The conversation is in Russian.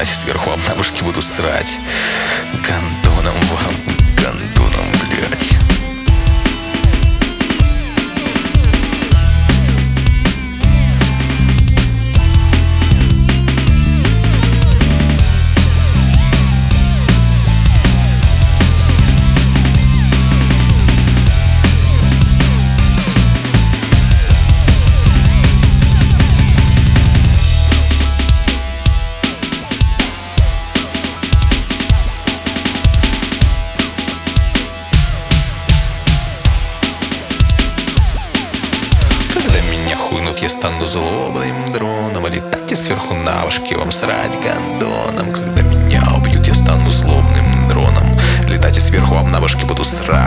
Летать сверху вам на башке буду срать. Гандоном вам, стану злобным дроном летайте сверху на башке вам срать гандоном Когда меня убьют, я стану злобным дроном. Летайте сверху вам на башке буду срать